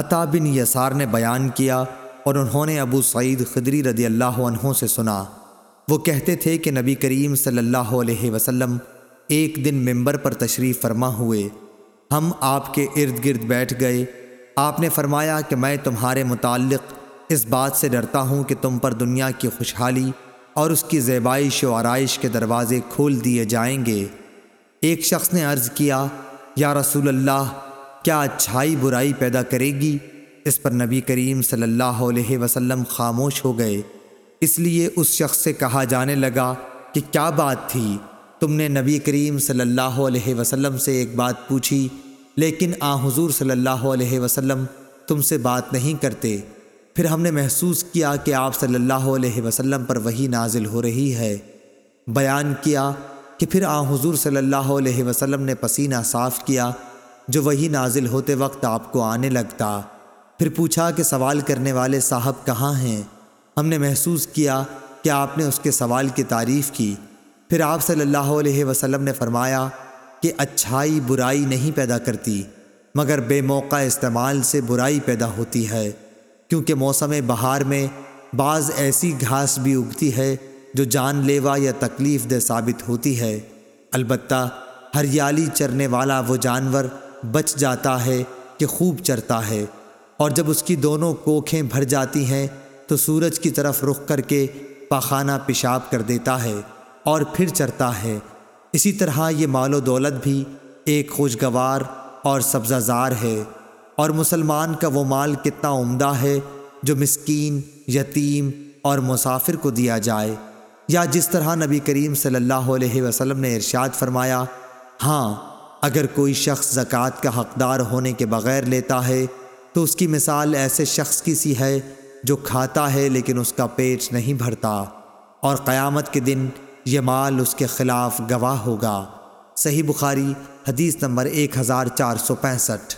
عطا بن یسار نے بیان کیا اور انہوں نے ابو سعید خدری رضی اللہ عنہ سے سنا۔ وہ کہتے تھے کہ نبی کریم صلی اللہ علیہ وسلم ایک دن ممبر پر تشریف فرما ہوئے۔ ہم آپ کے ارد گرد بیٹھ گئے۔ آپ نے فرمایا کہ میں تمہارے متعلق اس بات سے ڈرتا ہوں کہ تم پر دنیا کی خوشحالی اور اس کی زیبائش و آرائش کے دروازے کھول دیے جائیں گے۔ ایک شخص نے عرض کیا، یا رسول اللہ کیا اچھائی برائی پیدا کرے گی؟ اس پر نبی کریم صلی اللہ علیہ وسلم خاموش ہو گئے۔ اس لیے اس شخص سے کہا جانے لگا کہ کیا بات تھی؟ تم نے نبی کریم صلی اللہ علیہ وسلم سے ایک بات پوچھی، لیکن آ حضور صلی اللہ علیہ وسلم تم سے بات نہیں کرتے۔ پھر ہم نے محسوس کیا کہ آپ صلی اللہ علیہ وسلم پر وہی نازل ہو رہی ہے۔ بیان کیا کہ پھر آ حضور صلی اللہ علیہ وسلم نے پسینہ صاف کیا جو وہی نازل ہوتے وقت آپ کو آنے لگتا۔ پھر پوچھا کہ سوال کرنے والے صاحب کہاں ہیں؟ ہم نے محسوس کیا کہ آپ نے اس کے سوال کی تعریف کی۔ پھر آپ صلی اللہ علیہ وسلم نے فرمایا کہ اچھائی برائی نہیں پیدا کرتی، مگر بے موقع استعمال سے برائی پیدا ہوتی ہے۔ کیونکہ موسم بہار میں بعض ایسی گھاس بھی اگتی ہے جو جان لیوا یا تکلیف دہ ثابت ہوتی ہے۔ البتہ ہریالی چرنے والا وہ جانور بچ جاتا ہے کہ خوب چرتا ہے۔ اور جب اس کی دونوں کوکھیں بھر جاتی ہیں، تو سورج کی طرف رخ کر کے پاخانہ پیشاب کر دیتا ہے اور پھر چرتا ہے۔ اسی طرح یہ مال و دولت بھی ایک خوشگوار اور سبزہ زار ہے۔ اور مسلمان کا وہ مال کتنا عمدہ ہے جو مسکین، یتیم اور مسافر کو دیا جائے۔ یا جس طرح نبی کریم صلی اللہ علیہ وسلم نے ارشاد فرمایا ہاں اگر کوئی شخص زکوٰۃ کا حقدار ہونے کے بغیر لیتا ہے، تو اس کی مثال ایسے شخص کی سی ہے جو کھاتا ہے لیکن اس کا پیٹ نہیں بھرتا، اور قیامت کے دن یہ مال اس کے خلاف گواہ ہوگا۔ صحیح بخاری، حدیث نمبر ایک ہزار چار سو پینسٹھ۔